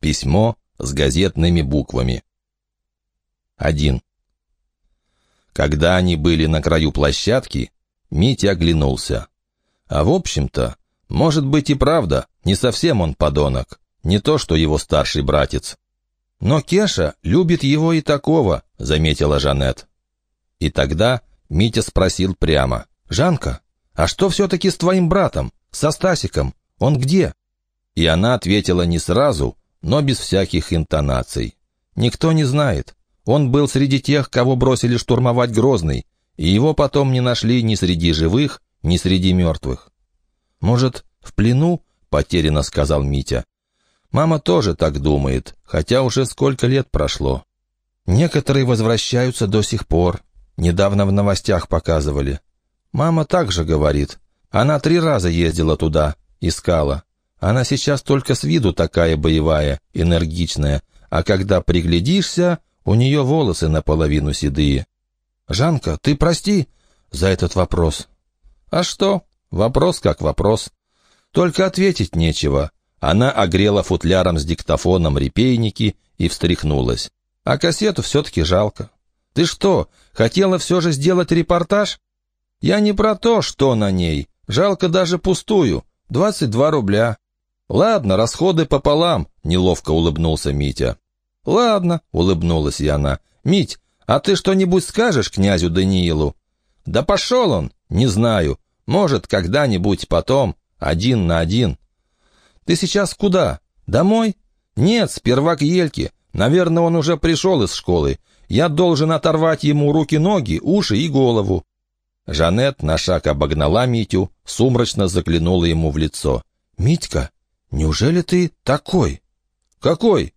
Письмо с газетными буквами. 1. Когда они были на краю площадки, Митя оглянулся. А в общем-то, может быть и правда, не совсем он подонок, не то что его старший братец. «Но Кеша любит его и такого», — заметила Жанет. И тогда Митя спросил прямо. «Жанка, а что все-таки с твоим братом, со Стасиком? Он где?» И она ответила не сразу, но без всяких интонаций. «Никто не знает. Он был среди тех, кого бросили штурмовать Грозный, и его потом не нашли ни среди живых, ни среди мертвых». «Может, в плену?» — потерянно сказал Митя. «Мама тоже так думает, хотя уже сколько лет прошло. Некоторые возвращаются до сих пор. Недавно в новостях показывали. Мама также говорит. Она три раза ездила туда, искала. Она сейчас только с виду такая боевая, энергичная, а когда приглядишься, у нее волосы наполовину седые. «Жанка, ты прости за этот вопрос». «А что? Вопрос как вопрос. Только ответить нечего». Она огрела футляром с диктофоном репейники и встряхнулась. «А кассету все-таки жалко». «Ты что, хотела все же сделать репортаж?» «Я не про то, что на ней. Жалко даже пустую. Двадцать два рубля». «Ладно, расходы пополам», — неловко улыбнулся Митя. «Ладно», — улыбнулась Яна. «Мить, а ты что-нибудь скажешь князю Даниилу?» «Да пошел он! Не знаю. Может, когда-нибудь потом, один на один». «Ты сейчас куда? Домой?» «Нет, сперва к Ельке. Наверное, он уже пришел из школы. Я должен оторвать ему руки-ноги, уши и голову». Жанет на шаг обогнала Митю, сумрачно заглянула ему в лицо. «Митька, неужели ты такой?» «Какой?»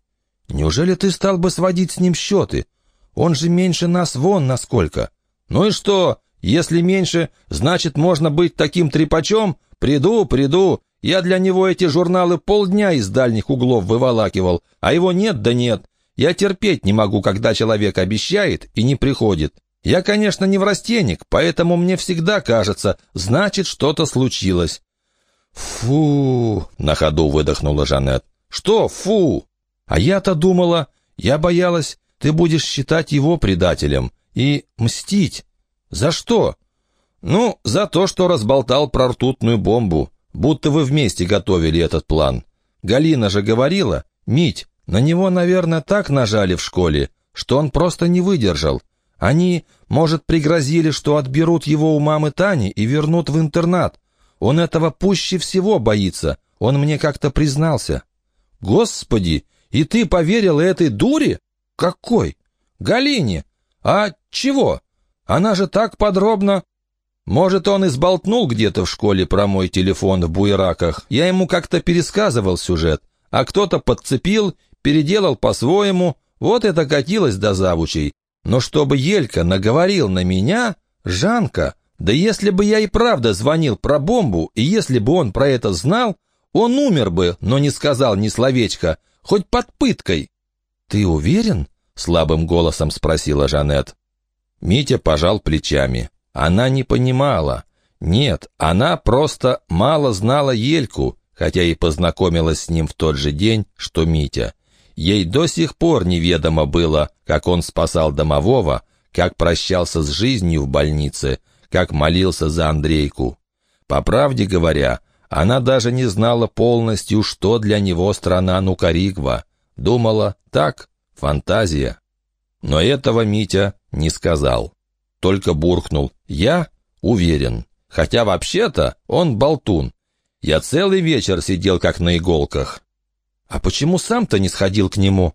«Неужели ты стал бы сводить с ним счеты? Он же меньше нас вон насколько». «Ну и что? Если меньше, значит, можно быть таким трепачом? Приду, приду. Я для него эти журналы полдня из дальних углов выволакивал, а его нет да нет. Я терпеть не могу, когда человек обещает и не приходит. Я, конечно, не врастенник, поэтому мне всегда кажется, значит, что-то случилось». «Фу!» — на ходу выдохнула Жанет. «Что фу?» «А я-то думала, я боялась, ты будешь считать его предателем и мстить. За что?» «Ну, за то, что разболтал про ртутную бомбу, будто вы вместе готовили этот план. Галина же говорила, Мить, на него, наверное, так нажали в школе, что он просто не выдержал. Они, может, пригрозили, что отберут его у мамы Тани и вернут в интернат. Он этого пуще всего боится. Он мне как-то признался. Господи, и ты поверил этой дуре? Какой? Галине. А чего? Она же так подробно... Может, он изболтнул где-то в школе про мой телефон в буераках. Я ему как-то пересказывал сюжет, а кто-то подцепил, переделал по-своему. Вот это катилось до завучей. Но чтобы Елька наговорил на меня, Жанка, да если бы я и правда звонил про бомбу, и если бы он про это знал, он умер бы, но не сказал ни словечка, хоть под пыткой. «Ты уверен?» — слабым голосом спросила Жанет. Митя пожал плечами. Она не понимала. Нет, она просто мало знала Ельку, хотя и познакомилась с ним в тот же день, что Митя. Ей до сих пор неведомо было, как он спасал домового, как прощался с жизнью в больнице, как молился за Андрейку. По правде говоря, она даже не знала полностью, что для него страна Нукаригва. Думала, так, фантазия. Но этого Митя не сказал. Только буркнул «Я уверен». Хотя вообще-то он болтун. Я целый вечер сидел как на иголках. «А почему сам-то не сходил к нему?»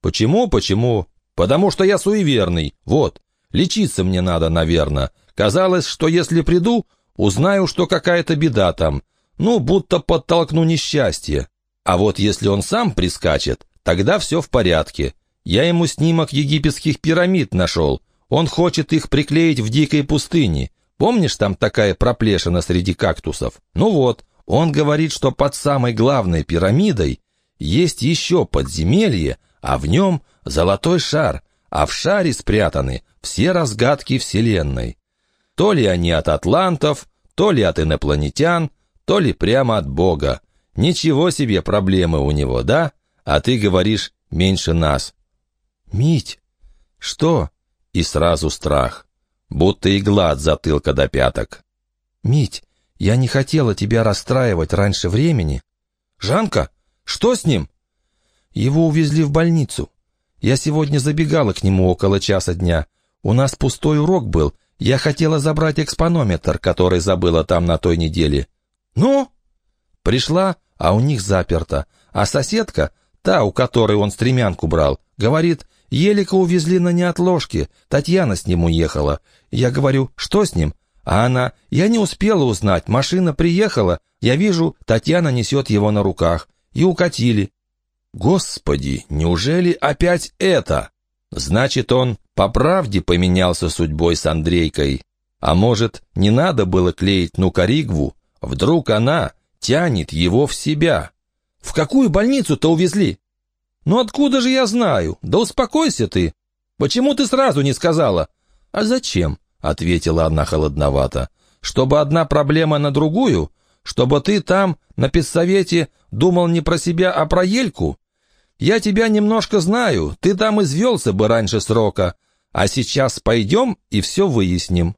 «Почему, почему? Потому что я суеверный. Вот, лечиться мне надо, наверное. Казалось, что если приду, узнаю, что какая-то беда там. Ну, будто подтолкну несчастье. А вот если он сам прискачет, тогда все в порядке. Я ему снимок египетских пирамид нашел. Он хочет их приклеить в дикой пустыне. Помнишь, там такая проплешина среди кактусов? Ну вот, он говорит, что под самой главной пирамидой есть еще подземелье, а в нем золотой шар, а в шаре спрятаны все разгадки Вселенной. То ли они от атлантов, то ли от инопланетян, то ли прямо от Бога. Ничего себе проблемы у него, да? а ты говоришь «меньше нас». «Мить!» «Что?» И сразу страх, будто игла от затылка до пяток. «Мить, я не хотела тебя расстраивать раньше времени». «Жанка? Что с ним?» «Его увезли в больницу. Я сегодня забегала к нему около часа дня. У нас пустой урок был. Я хотела забрать экспонометр, который забыла там на той неделе. Ну?» Пришла, а у них заперто. А соседка, та, у которой он стремянку брал, говорит, Елика увезли на неотложке, Татьяна с ним уехала. Я говорю, что с ним? А она, я не успела узнать, машина приехала, я вижу, Татьяна несет его на руках. И укатили. Господи, неужели опять это? Значит, он по правде поменялся судьбой с Андрейкой. А может, не надо было клеить Нукаригву? Вдруг она тянет его в себя? В какую больницу-то увезли? «Ну откуда же я знаю? Да успокойся ты! Почему ты сразу не сказала?» «А зачем?» — ответила она холодновато. «Чтобы одна проблема на другую? Чтобы ты там, на педсовете, думал не про себя, а про Ельку? Я тебя немножко знаю, ты там извелся бы раньше срока. А сейчас пойдем и все выясним».